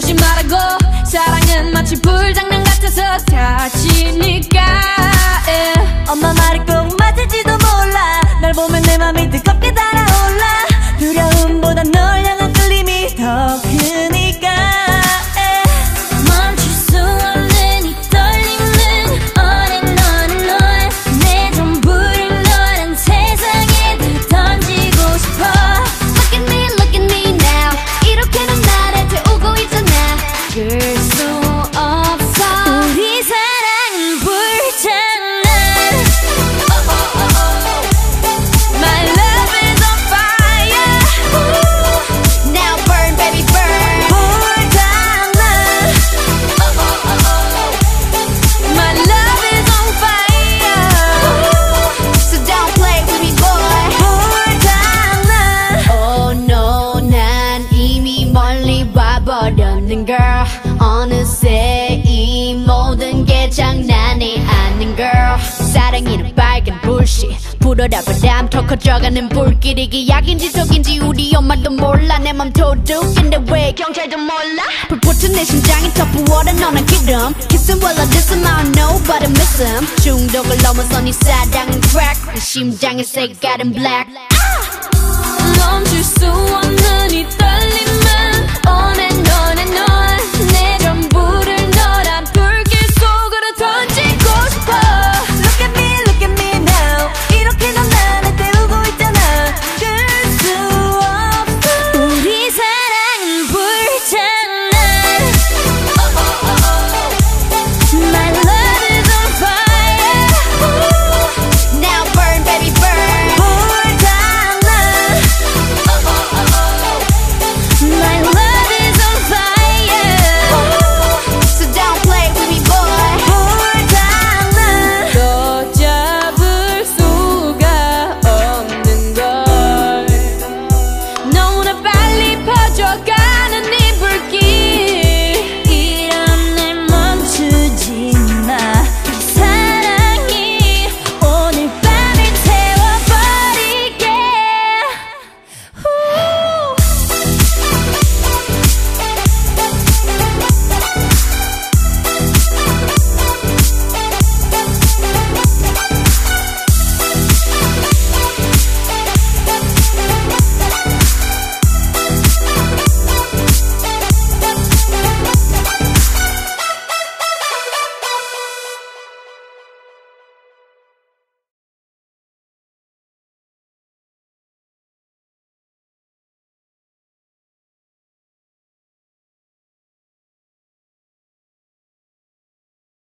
조심하라고 사랑은 마치 불장난 같아서 다치니까 버렸는 girl. 어느새 이 모든 게 장난이 아닌 girl. 사랑이는 빨간 불씨 불어라 바람 더 커져가는 불길이 기약인지 속인지 우리 엄마도 몰라. 내 맘 도둑인데 왜 경찰도 몰라? 불붙은 내 심장이 더 부어라 너나 기름. Kissing while I diss him I don't know but I miss him 중독을 넘어선 이 사랑은 crack. 내 심장의 색깔은 black.